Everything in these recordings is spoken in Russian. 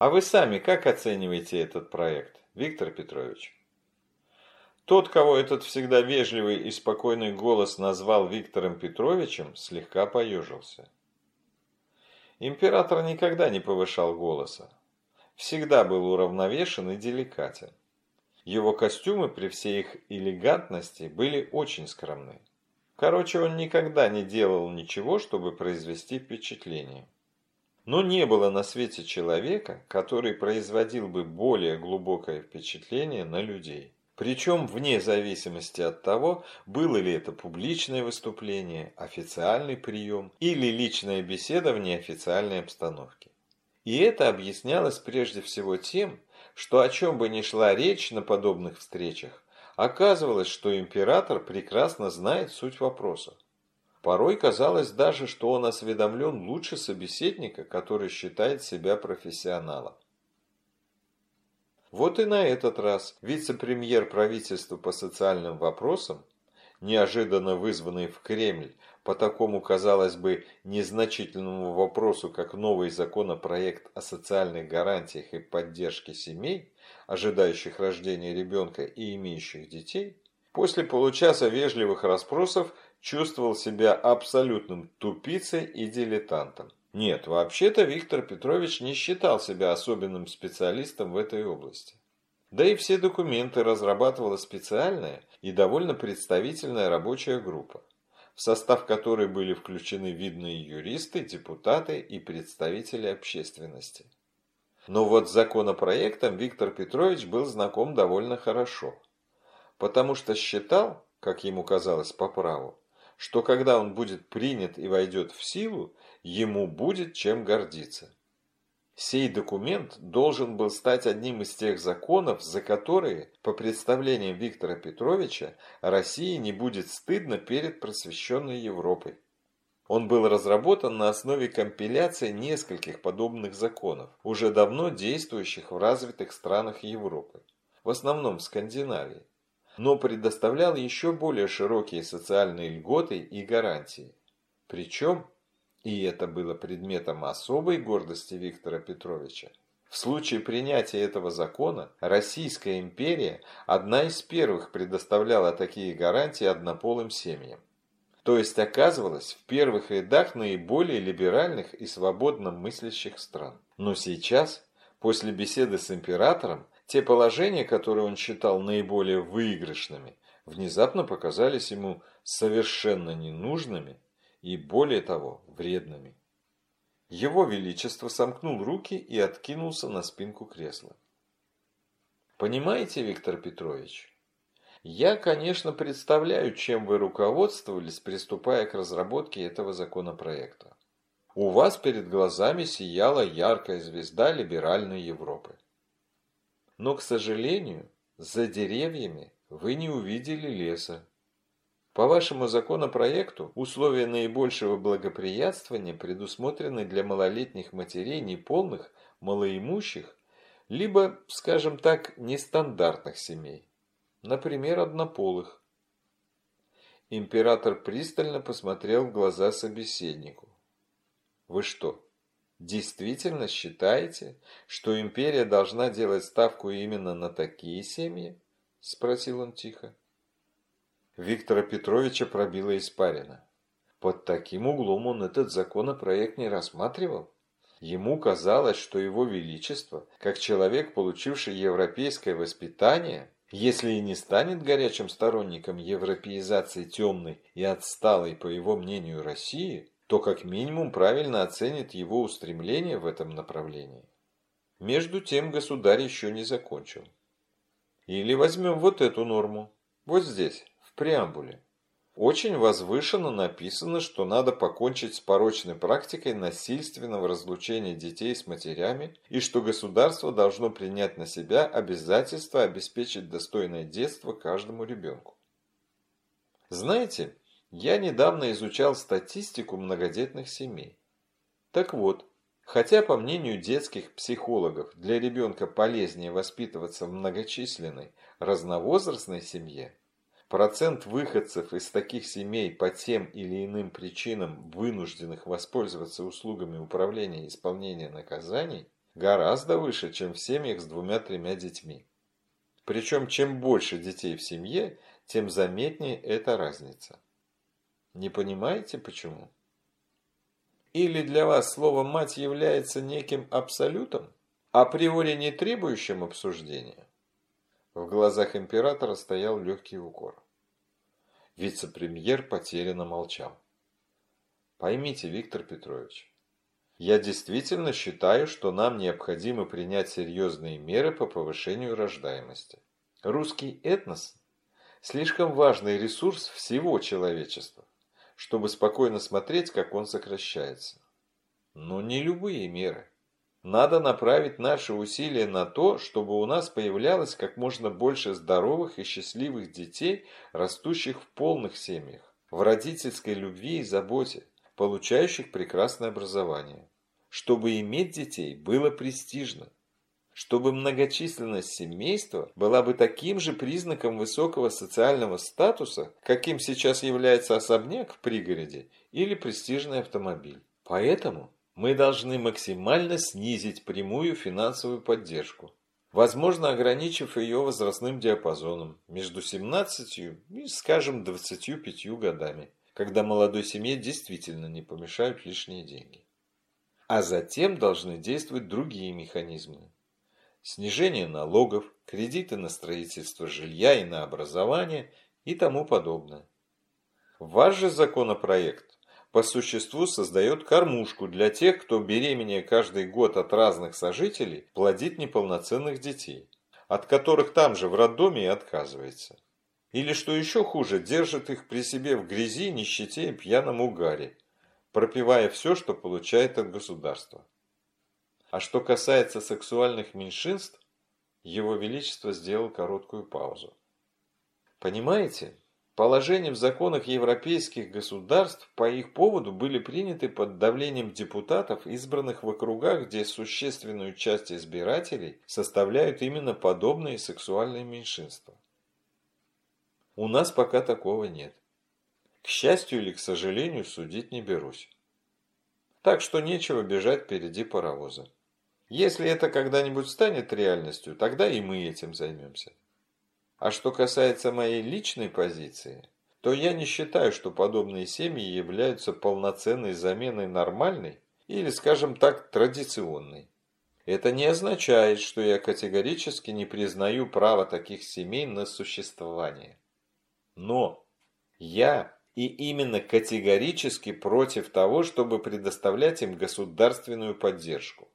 А вы сами как оцениваете этот проект, Виктор Петрович? Тот, кого этот всегда вежливый и спокойный голос назвал Виктором Петровичем, слегка поежился. Император никогда не повышал голоса. Всегда был уравновешен и деликатен. Его костюмы при всей их элегантности были очень скромны. Короче, он никогда не делал ничего, чтобы произвести впечатление. Но не было на свете человека, который производил бы более глубокое впечатление на людей. Причем вне зависимости от того, было ли это публичное выступление, официальный прием или личная беседа в неофициальной обстановке. И это объяснялось прежде всего тем, что о чем бы ни шла речь на подобных встречах, оказывалось, что император прекрасно знает суть вопроса. Порой казалось даже, что он осведомлен лучше собеседника, который считает себя профессионалом. Вот и на этот раз вице-премьер правительства по социальным вопросам, неожиданно вызванный в Кремль по такому, казалось бы, незначительному вопросу, как новый законопроект о социальных гарантиях и поддержке семей, ожидающих рождения ребенка и имеющих детей, после получаса вежливых расспросов чувствовал себя абсолютным тупицей и дилетантом. Нет, вообще-то Виктор Петрович не считал себя особенным специалистом в этой области. Да и все документы разрабатывала специальная и довольно представительная рабочая группа, в состав которой были включены видные юристы, депутаты и представители общественности. Но вот с законопроектом Виктор Петрович был знаком довольно хорошо, потому что считал, как ему казалось по праву, что когда он будет принят и войдет в силу, ему будет чем гордиться. Сей документ должен был стать одним из тех законов, за которые, по представлениям Виктора Петровича, России не будет стыдно перед просвещенной Европой. Он был разработан на основе компиляции нескольких подобных законов, уже давно действующих в развитых странах Европы, в основном в Скандинавии, но предоставлял еще более широкие социальные льготы и гарантии. Причем и это было предметом особой гордости Виктора Петровича. В случае принятия этого закона Российская империя одна из первых предоставляла такие гарантии однополым семьям. То есть оказывалась в первых рядах наиболее либеральных и свободно мыслящих стран. Но сейчас, после беседы с императором, те положения, которые он считал наиболее выигрышными, внезапно показались ему совершенно ненужными и, более того, вредными. Его Величество сомкнул руки и откинулся на спинку кресла. Понимаете, Виктор Петрович, я, конечно, представляю, чем вы руководствовались, приступая к разработке этого законопроекта. У вас перед глазами сияла яркая звезда либеральной Европы. Но, к сожалению, за деревьями вы не увидели леса. По вашему законопроекту условия наибольшего благоприятствования предусмотрены для малолетних матерей неполных, малоимущих, либо, скажем так, нестандартных семей, например, однополых. Император пристально посмотрел в глаза собеседнику. Вы что, действительно считаете, что империя должна делать ставку именно на такие семьи? Спросил он тихо. Виктора Петровича пробила испарина. Под таким углом он этот законопроект не рассматривал. Ему казалось, что его величество, как человек, получивший европейское воспитание, если и не станет горячим сторонником европеизации темной и отсталой, по его мнению, России, то как минимум правильно оценит его устремление в этом направлении. Между тем государь еще не закончил. Или возьмем вот эту норму, вот здесь преамбуле. Очень возвышенно написано, что надо покончить с порочной практикой насильственного разлучения детей с матерями и что государство должно принять на себя обязательство обеспечить достойное детство каждому ребенку. Знаете, я недавно изучал статистику многодетных семей. Так вот, хотя по мнению детских психологов для ребенка полезнее воспитываться в многочисленной, разновозрастной семье, Процент выходцев из таких семей по тем или иным причинам, вынужденных воспользоваться услугами управления и исполнения наказаний, гораздо выше, чем в семьях с двумя-тремя детьми. Причем, чем больше детей в семье, тем заметнее эта разница. Не понимаете, почему? Или для вас слово «мать» является неким абсолютом, априори не требующим обсуждения? В глазах императора стоял легкий укор. Вице-премьер потерянно молчал. Поймите, Виктор Петрович, я действительно считаю, что нам необходимо принять серьезные меры по повышению рождаемости. Русский этнос – слишком важный ресурс всего человечества, чтобы спокойно смотреть, как он сокращается. Но не любые меры. Надо направить наши усилия на то, чтобы у нас появлялось как можно больше здоровых и счастливых детей, растущих в полных семьях, в родительской любви и заботе, получающих прекрасное образование. Чтобы иметь детей было престижно. Чтобы многочисленность семейства была бы таким же признаком высокого социального статуса, каким сейчас является особняк в пригороде или престижный автомобиль. Поэтому мы должны максимально снизить прямую финансовую поддержку, возможно, ограничив ее возрастным диапазоном между 17 и, скажем, 25 годами, когда молодой семье действительно не помешают лишние деньги. А затем должны действовать другие механизмы. Снижение налогов, кредиты на строительство жилья и на образование и тому подобное. Ваш же законопроект по существу создает кормушку для тех, кто беременея каждый год от разных сожителей, плодит неполноценных детей, от которых там же в роддоме и отказывается. Или, что еще хуже, держит их при себе в грязи, нищете и пьяном угаре, пропивая все, что получает от государства. А что касается сексуальных меньшинств, его Величество сделал короткую паузу. Понимаете, Положения в законах европейских государств по их поводу были приняты под давлением депутатов, избранных в округах, где существенную часть избирателей составляют именно подобные сексуальные меньшинства. У нас пока такого нет. К счастью или к сожалению, судить не берусь. Так что нечего бежать впереди паровоза. Если это когда-нибудь станет реальностью, тогда и мы этим займемся. А что касается моей личной позиции, то я не считаю, что подобные семьи являются полноценной заменой нормальной или, скажем так, традиционной. Это не означает, что я категорически не признаю право таких семей на существование. Но я и именно категорически против того, чтобы предоставлять им государственную поддержку.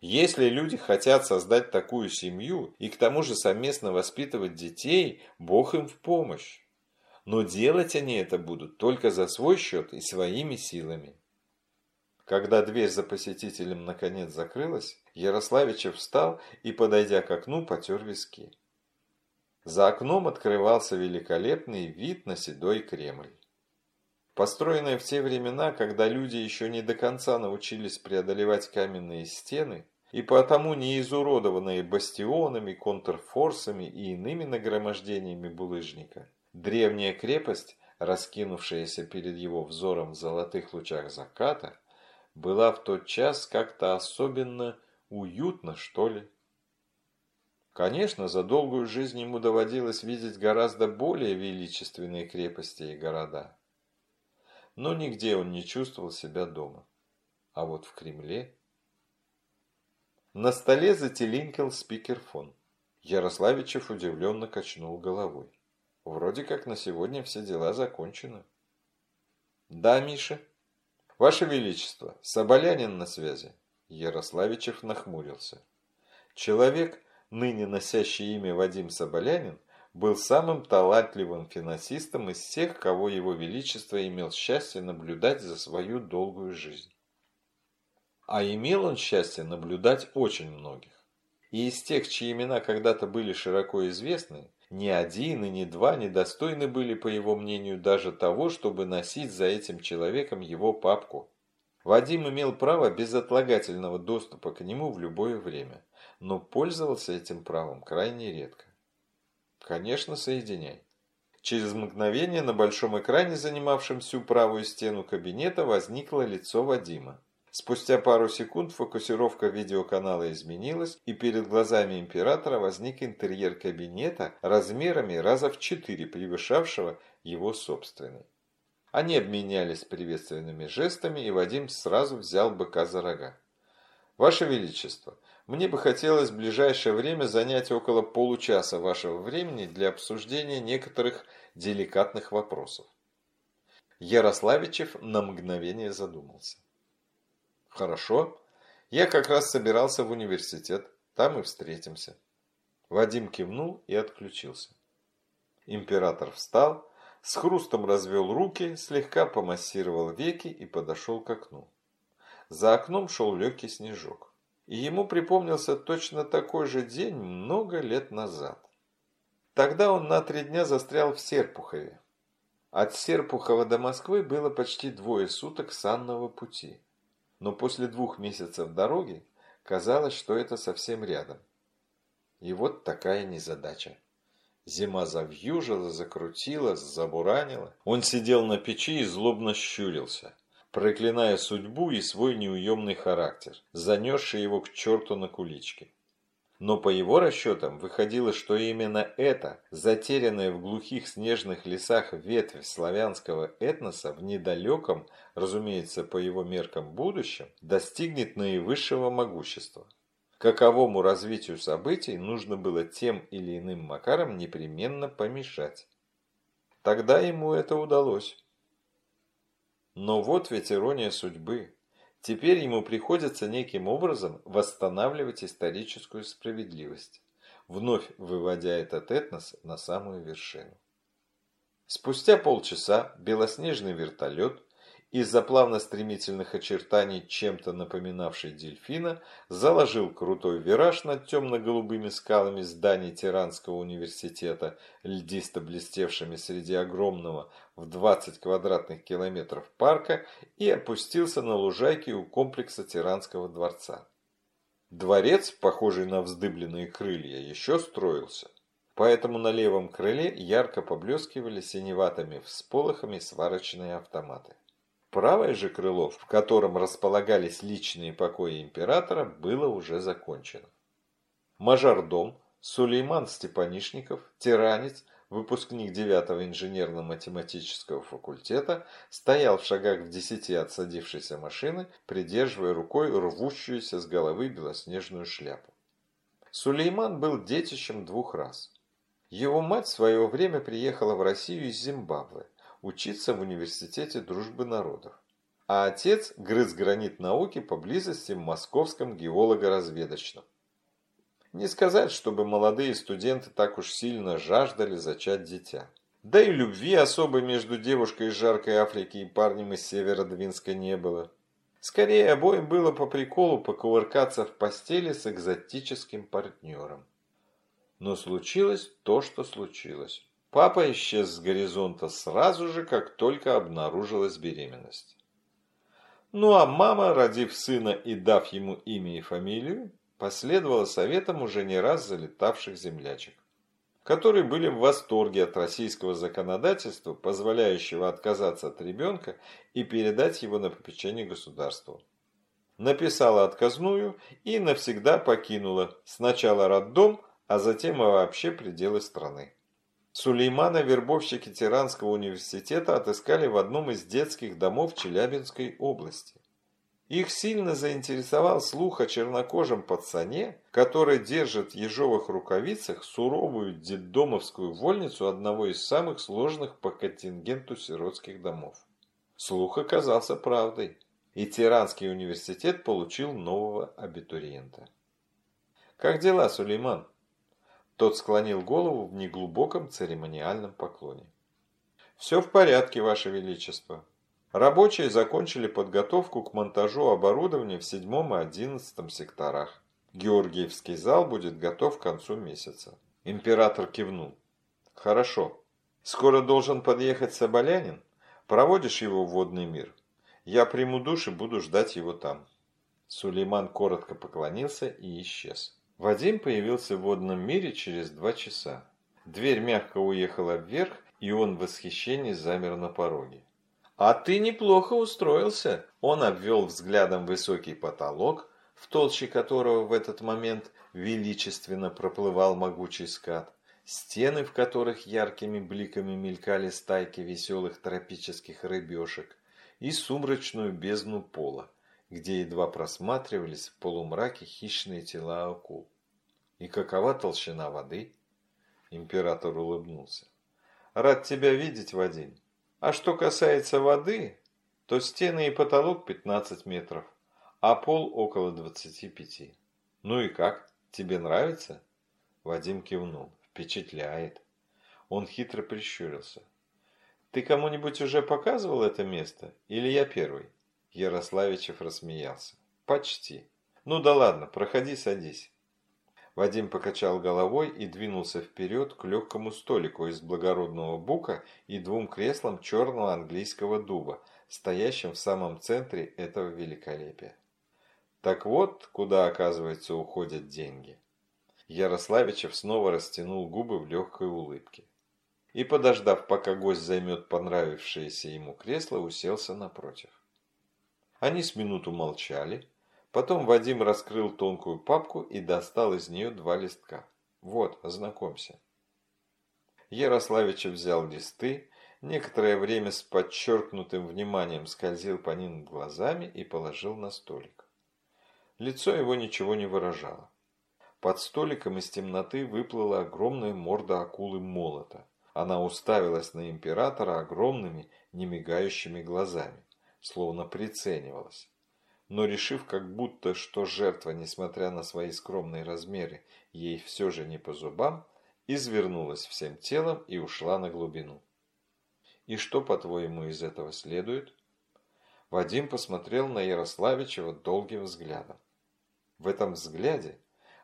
Если люди хотят создать такую семью и к тому же совместно воспитывать детей, Бог им в помощь. Но делать они это будут только за свой счет и своими силами. Когда дверь за посетителем наконец закрылась, Ярославичев встал и, подойдя к окну, потер виски. За окном открывался великолепный вид на седой Кремль. Построенная в те времена, когда люди еще не до конца научились преодолевать каменные стены, и потому не изуродованные бастионами, контрфорсами и иными нагромождениями булыжника. Древняя крепость, раскинувшаяся перед его взором в золотых лучах заката, была в тот час как-то особенно уютно, что ли. Конечно, за долгую жизнь ему доводилось видеть гораздо более величественные крепости и города. Но нигде он не чувствовал себя дома. А вот в Кремле... На столе зателинкал спикерфон. Ярославичев удивленно качнул головой. Вроде как на сегодня все дела закончены. Да, Миша. Ваше Величество, Соболянин на связи. Ярославичев нахмурился. Человек, ныне носящий имя Вадим Соболянин, был самым талантливым финансистом из всех, кого его величество имел счастье наблюдать за свою долгую жизнь. А имел он счастье наблюдать очень многих. И из тех, чьи имена когда-то были широко известны, ни один и ни два недостойны были, по его мнению, даже того, чтобы носить за этим человеком его папку. Вадим имел право безотлагательного доступа к нему в любое время, но пользовался этим правом крайне редко. Конечно, соединяй. Через мгновение на большом экране, занимавшем всю правую стену кабинета, возникло лицо Вадима. Спустя пару секунд фокусировка видеоканала изменилась, и перед глазами императора возник интерьер кабинета размерами раза в четыре превышавшего его собственный. Они обменялись приветственными жестами, и Вадим сразу взял быка за рога. «Ваше Величество, мне бы хотелось в ближайшее время занять около получаса вашего времени для обсуждения некоторых деликатных вопросов». Ярославичев на мгновение задумался. Хорошо. Я как раз собирался в университет. Там и встретимся. Вадим кивнул и отключился. Император встал, с хрустом развел руки, слегка помассировал веки и подошел к окну. За окном шел легкий снежок. И ему припомнился точно такой же день много лет назад. Тогда он на три дня застрял в Серпухове. От Серпухова до Москвы было почти двое суток санного пути но после двух месяцев дороги казалось, что это совсем рядом. И вот такая незадача. Зима завьюжила, закрутила, забуранила. Он сидел на печи и злобно щурился, проклиная судьбу и свой неуемный характер, занесший его к черту на куличке. Но по его расчетам выходило, что именно эта, затерянная в глухих снежных лесах ветвь славянского этноса в недалеком, разумеется, по его меркам будущем, достигнет наивысшего могущества. Каковому развитию событий нужно было тем или иным макаром непременно помешать. Тогда ему это удалось. Но вот ведь ирония судьбы. Теперь ему приходится неким образом восстанавливать историческую справедливость, вновь выводя этот этнос на самую вершину. Спустя полчаса белоснежный вертолет из-за плавно-стремительных очертаний, чем-то напоминавший дельфина, заложил крутой вираж над темно-голубыми скалами зданий Тиранского университета, льдисто блестевшими среди огромного в 20 квадратных километров парка, и опустился на лужайке у комплекса Тиранского дворца. Дворец, похожий на вздыбленные крылья, еще строился. Поэтому на левом крыле ярко поблескивали синеватыми всполохами сварочные автоматы. Правое же крыло, в котором располагались личные покои императора, было уже закончено. Мажордом Сулейман Степанишников, тиранец, выпускник 9-го инженерно-математического факультета, стоял в шагах в десяти от садившейся машины, придерживая рукой рвущуюся с головы белоснежную шляпу. Сулейман был детищем двух раз. Его мать в свое время приехала в Россию из Зимбабве, учиться в Университете дружбы народов. А отец грыз гранит науки поблизости в Московском геолого-разведочном. Не сказать, чтобы молодые студенты так уж сильно жаждали зачать дитя. Да и любви особой между девушкой из жаркой Африки и парнем из Северодвинска не было. Скорее, обоим было по приколу покувыркаться в постели с экзотическим партнером. Но случилось то, что случилось. Папа исчез с горизонта сразу же, как только обнаружилась беременность. Ну а мама, родив сына и дав ему имя и фамилию, последовала советам уже не раз залетавших землячек, которые были в восторге от российского законодательства, позволяющего отказаться от ребенка и передать его на попечение государству. Написала отказную и навсегда покинула сначала роддом, а затем и вообще пределы страны. Сулеймана вербовщики Тиранского университета отыскали в одном из детских домов Челябинской области. Их сильно заинтересовал слух о чернокожем пацане, который держит в ежовых рукавицах суровую детдомовскую вольницу одного из самых сложных по контингенту сиротских домов. Слух оказался правдой, и Тиранский университет получил нового абитуриента. «Как дела, Сулейман?» Тот склонил голову в неглубоком церемониальном поклоне. «Все в порядке, Ваше Величество. Рабочие закончили подготовку к монтажу оборудования в седьмом и одиннадцатом секторах. Георгиевский зал будет готов к концу месяца». Император кивнул. «Хорошо. Скоро должен подъехать Соболянин. Проводишь его в водный мир. Я приму душ и буду ждать его там». Сулейман коротко поклонился и исчез. Вадим появился в водном мире через два часа. Дверь мягко уехала вверх, и он в восхищении замер на пороге. «А ты неплохо устроился!» Он обвел взглядом высокий потолок, в толще которого в этот момент величественно проплывал могучий скат, стены, в которых яркими бликами мелькали стайки веселых тропических рыбешек, и сумрачную бездну пола, где едва просматривались в полумраке хищные тела акул. «И какова толщина воды?» Император улыбнулся. «Рад тебя видеть, Вадим. А что касается воды, то стены и потолок 15 метров, а пол около 25. Ну и как, тебе нравится? Вадим кивнул. Впечатляет. Он хитро прищурился. Ты кому-нибудь уже показывал это место? Или я первый? Ярославичев рассмеялся. Почти. Ну да ладно, проходи, садись. Вадим покачал головой и двинулся вперед к легкому столику из благородного бука и двум креслам черного английского дуба, стоящим в самом центре этого великолепия. Так вот, куда, оказывается, уходят деньги. Ярославичев снова растянул губы в легкой улыбке. И, подождав, пока гость займет понравившееся ему кресло, уселся напротив. Они с минуту молчали, Потом Вадим раскрыл тонкую папку и достал из нее два листка. Вот, ознакомься. Ярославич взял листы, некоторое время с подчеркнутым вниманием скользил по ним глазами и положил на столик. Лицо его ничего не выражало. Под столиком из темноты выплыла огромная морда акулы молота. Она уставилась на императора огромными, немигающими глазами, словно приценивалась но решив как будто, что жертва, несмотря на свои скромные размеры, ей все же не по зубам, извернулась всем телом и ушла на глубину. И что, по-твоему, из этого следует? Вадим посмотрел на Ярославичева долгим взглядом. В этом взгляде,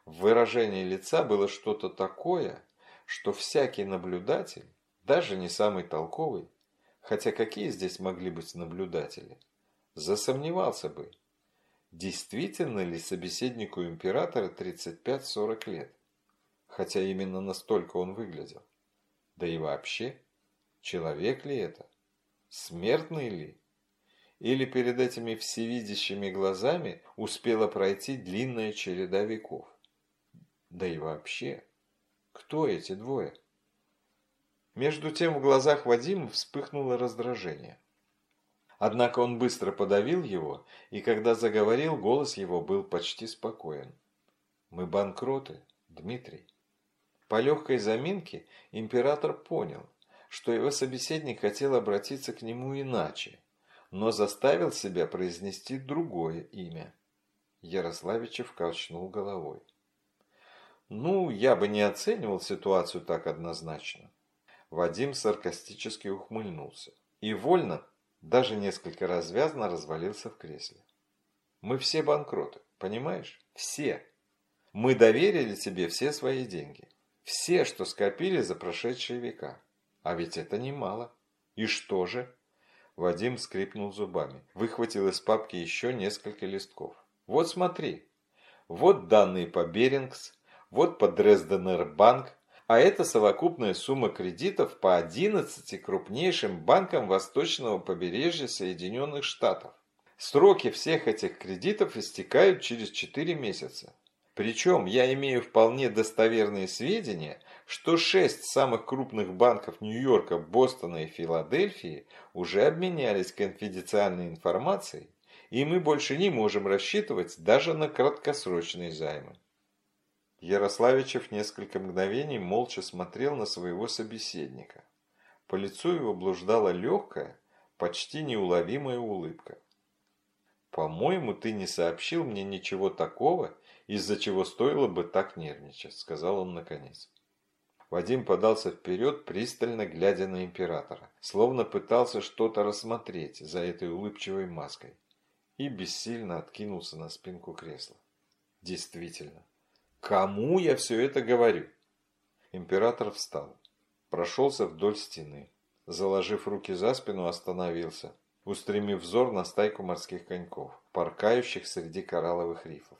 в выражении лица было что-то такое, что всякий наблюдатель, даже не самый толковый, хотя какие здесь могли быть наблюдатели, засомневался бы, Действительно ли собеседнику императора 35-40 лет? Хотя именно настолько он выглядел. Да и вообще, человек ли это? Смертный ли? Или перед этими всевидящими глазами успела пройти длинная череда веков? Да и вообще, кто эти двое? Между тем в глазах Вадима вспыхнуло раздражение. Однако он быстро подавил его, и когда заговорил, голос его был почти спокоен. «Мы банкроты, Дмитрий». По легкой заминке император понял, что его собеседник хотел обратиться к нему иначе, но заставил себя произнести другое имя. Ярославичев качнул головой. «Ну, я бы не оценивал ситуацию так однозначно». Вадим саркастически ухмыльнулся. И вольно даже несколько развязно развалился в кресле. Мы все банкроты, понимаешь? Все. Мы доверили тебе все свои деньги. Все, что скопили за прошедшие века. А ведь это немало. И что же? Вадим скрипнул зубами. Выхватил из папки еще несколько листков. Вот смотри. Вот данные по Берингс. Вот по Дрезденер банк а это совокупная сумма кредитов по 11 крупнейшим банкам восточного побережья Соединенных Штатов. Сроки всех этих кредитов истекают через 4 месяца. Причем я имею вполне достоверные сведения, что шесть самых крупных банков Нью-Йорка, Бостона и Филадельфии уже обменялись конфиденциальной информацией, и мы больше не можем рассчитывать даже на краткосрочные займы. Ярославичев несколько мгновений молча смотрел на своего собеседника. По лицу его блуждала легкая, почти неуловимая улыбка. «По-моему, ты не сообщил мне ничего такого, из-за чего стоило бы так нервничать», — сказал он наконец. Вадим подался вперед, пристально глядя на императора, словно пытался что-то рассмотреть за этой улыбчивой маской, и бессильно откинулся на спинку кресла. Действительно, Кому я все это говорю? Император встал, прошелся вдоль стены, заложив руки за спину, остановился, устремив взор на стайку морских коньков, поркающих среди коралловых рифов,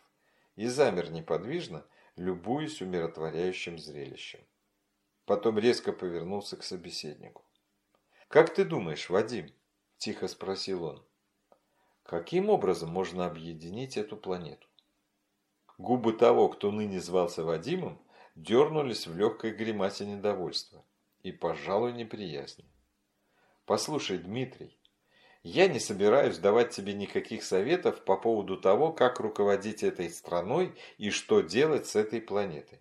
и замер неподвижно, любуясь умиротворяющим зрелищем. Потом резко повернулся к собеседнику. «Как ты думаешь, Вадим, – тихо спросил он. «Каким образом можно объединить эту планету?» Губы того, кто ныне звался Вадимом, дернулись в легкой гримасе недовольства и, пожалуй, неприязни. «Послушай, Дмитрий, я не собираюсь давать тебе никаких советов по поводу того, как руководить этой страной и что делать с этой планетой.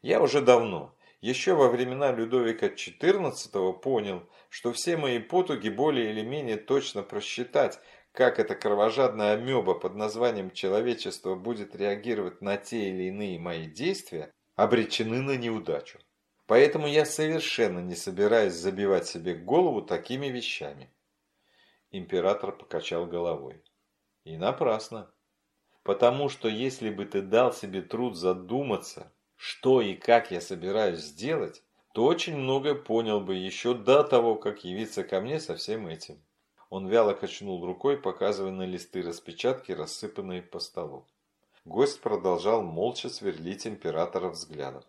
Я уже давно, еще во времена Людовика XIV понял, что все мои потуги более или менее точно просчитать, как эта кровожадная амеба под названием человечество будет реагировать на те или иные мои действия, обречены на неудачу. Поэтому я совершенно не собираюсь забивать себе голову такими вещами. Император покачал головой. И напрасно. Потому что если бы ты дал себе труд задуматься, что и как я собираюсь сделать, то очень многое понял бы еще до того, как явиться ко мне со всем этим. Он вяло качнул рукой, показывая на листы распечатки, рассыпанные по столу. Гость продолжал молча сверлить императора взглядом.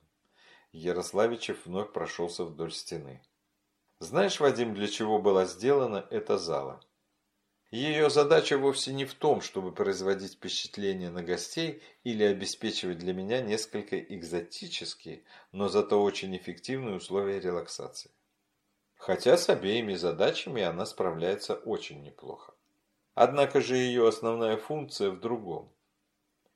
Ярославичев вновь прошелся вдоль стены. «Знаешь, Вадим, для чего была сделана эта зала?» Ее задача вовсе не в том, чтобы производить впечатление на гостей или обеспечивать для меня несколько экзотические, но зато очень эффективные условия релаксации. Хотя с обеими задачами она справляется очень неплохо. Однако же ее основная функция в другом.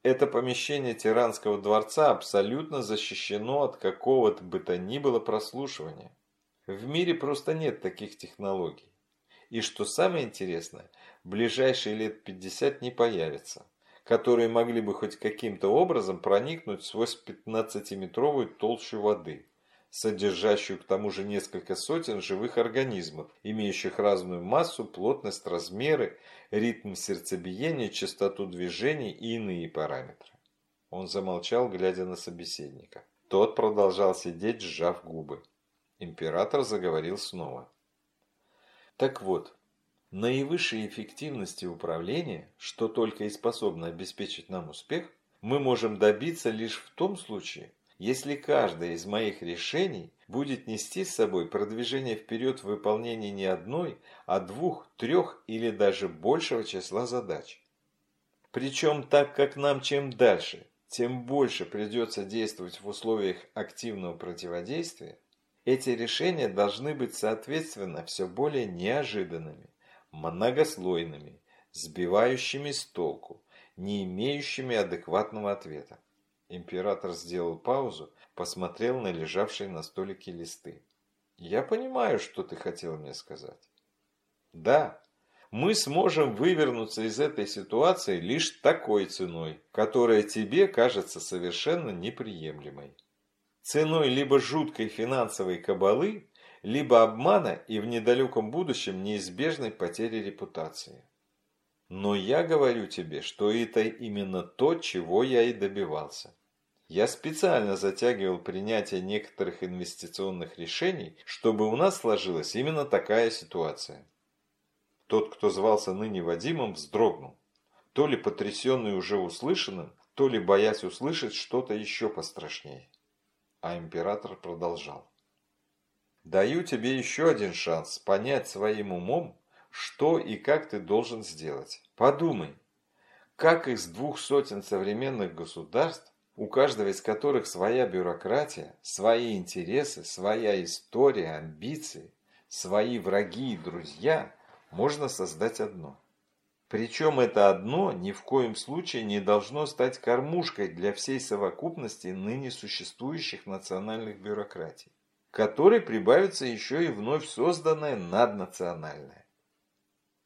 Это помещение Тиранского дворца абсолютно защищено от какого-то бы то ни было прослушивания. В мире просто нет таких технологий. И что самое интересное, ближайшие лет 50 не появится, которые могли бы хоть каким-то образом проникнуть сквозь 15-метровую толщу воды, содержащую к тому же несколько сотен живых организмов, имеющих разную массу, плотность, размеры, ритм сердцебиения, частоту движений и иные параметры. Он замолчал, глядя на собеседника. Тот продолжал сидеть, сжав губы. Император заговорил снова. Так вот, наивысшей эффективности управления, что только и способно обеспечить нам успех, мы можем добиться лишь в том случае, если каждое из моих решений будет нести с собой продвижение вперед в выполнении не одной, а двух, трех или даже большего числа задач. Причем так как нам чем дальше, тем больше придется действовать в условиях активного противодействия, эти решения должны быть соответственно все более неожиданными, многослойными, сбивающими с толку, не имеющими адекватного ответа. Император сделал паузу, посмотрел на лежавшие на столике листы. «Я понимаю, что ты хотел мне сказать». «Да, мы сможем вывернуться из этой ситуации лишь такой ценой, которая тебе кажется совершенно неприемлемой» ценой либо жуткой финансовой кабалы, либо обмана и в недалеком будущем неизбежной потери репутации. Но я говорю тебе, что это именно то, чего я и добивался. Я специально затягивал принятие некоторых инвестиционных решений, чтобы у нас сложилась именно такая ситуация. Тот, кто звался ныне Вадимом, вздрогнул. То ли потрясенный уже услышанным, то ли боясь услышать что-то еще пострашнее. А император продолжал. Даю тебе еще один шанс понять своим умом, что и как ты должен сделать. Подумай, как из двух сотен современных государств, у каждого из которых своя бюрократия, свои интересы, своя история, амбиции, свои враги и друзья, можно создать одно – причем это одно ни в коем случае не должно стать кормушкой для всей совокупности ныне существующих национальных бюрократий, которой прибавится еще и вновь созданная наднациональная.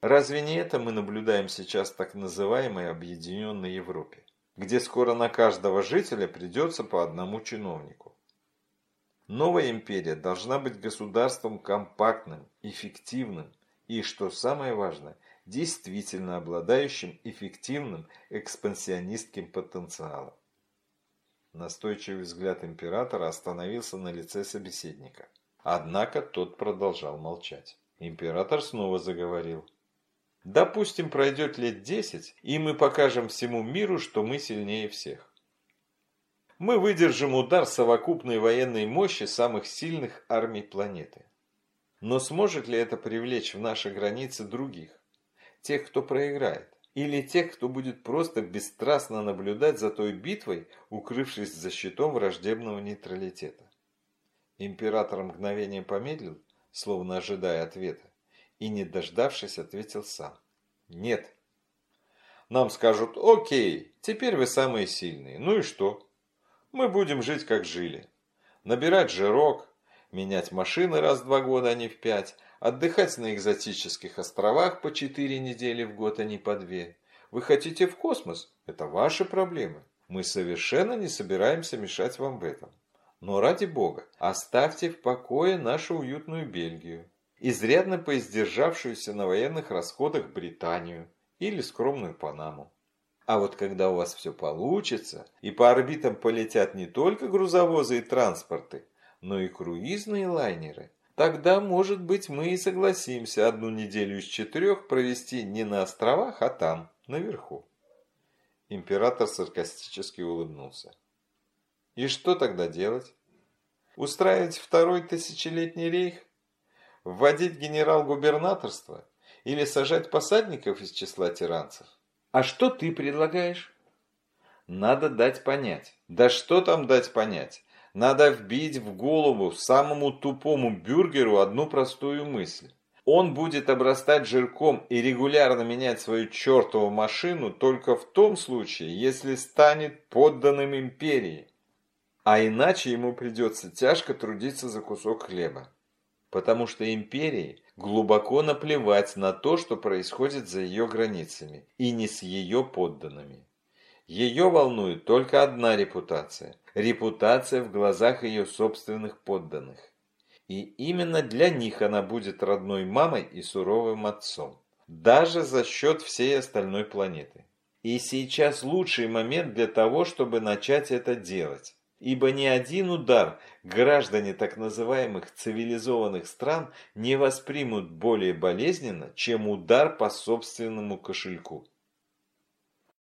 Разве не это мы наблюдаем сейчас в так называемой Объединенной Европе, где скоро на каждого жителя придется по одному чиновнику? Новая империя должна быть государством компактным, эффективным и, что самое важное, действительно обладающим эффективным экспансионистским потенциалом. Настойчивый взгляд императора остановился на лице собеседника. Однако тот продолжал молчать. Император снова заговорил. «Допустим, пройдет лет десять, и мы покажем всему миру, что мы сильнее всех. Мы выдержим удар совокупной военной мощи самых сильных армий планеты. Но сможет ли это привлечь в наши границы других? Тех, кто проиграет? Или тех, кто будет просто бесстрастно наблюдать за той битвой, укрывшись за щитом враждебного нейтралитета? Император мгновение помедлил, словно ожидая ответа, и, не дождавшись, ответил сам. Нет. Нам скажут, окей, теперь вы самые сильные. Ну и что? Мы будем жить, как жили. Набирать жирок, менять машины раз в два года, а не в пять, отдыхать на экзотических островах по четыре недели в год, а не по две. Вы хотите в космос? Это ваши проблемы. Мы совершенно не собираемся мешать вам в этом. Но ради бога, оставьте в покое нашу уютную Бельгию, изрядно поиздержавшуюся на военных расходах Британию или скромную Панаму. А вот когда у вас все получится, и по орбитам полетят не только грузовозы и транспорты, но и круизные лайнеры, тогда, может быть, мы и согласимся одну неделю из четырех провести не на островах, а там, наверху. Император саркастически улыбнулся. И что тогда делать? Устраивать второй тысячелетний рейх? Вводить генерал-губернаторство? Или сажать посадников из числа тиранцев? А что ты предлагаешь? Надо дать понять. Да что там дать понять? Надо вбить в голову самому тупому бюргеру одну простую мысль. Он будет обрастать жирком и регулярно менять свою чертову машину только в том случае, если станет подданным империи. А иначе ему придется тяжко трудиться за кусок хлеба. Потому что империи глубоко наплевать на то, что происходит за ее границами, и не с ее подданными. Ее волнует только одна репутация. Репутация в глазах ее собственных подданных. И именно для них она будет родной мамой и суровым отцом. Даже за счет всей остальной планеты. И сейчас лучший момент для того, чтобы начать это делать. Ибо ни один удар граждане так называемых цивилизованных стран не воспримут более болезненно, чем удар по собственному кошельку.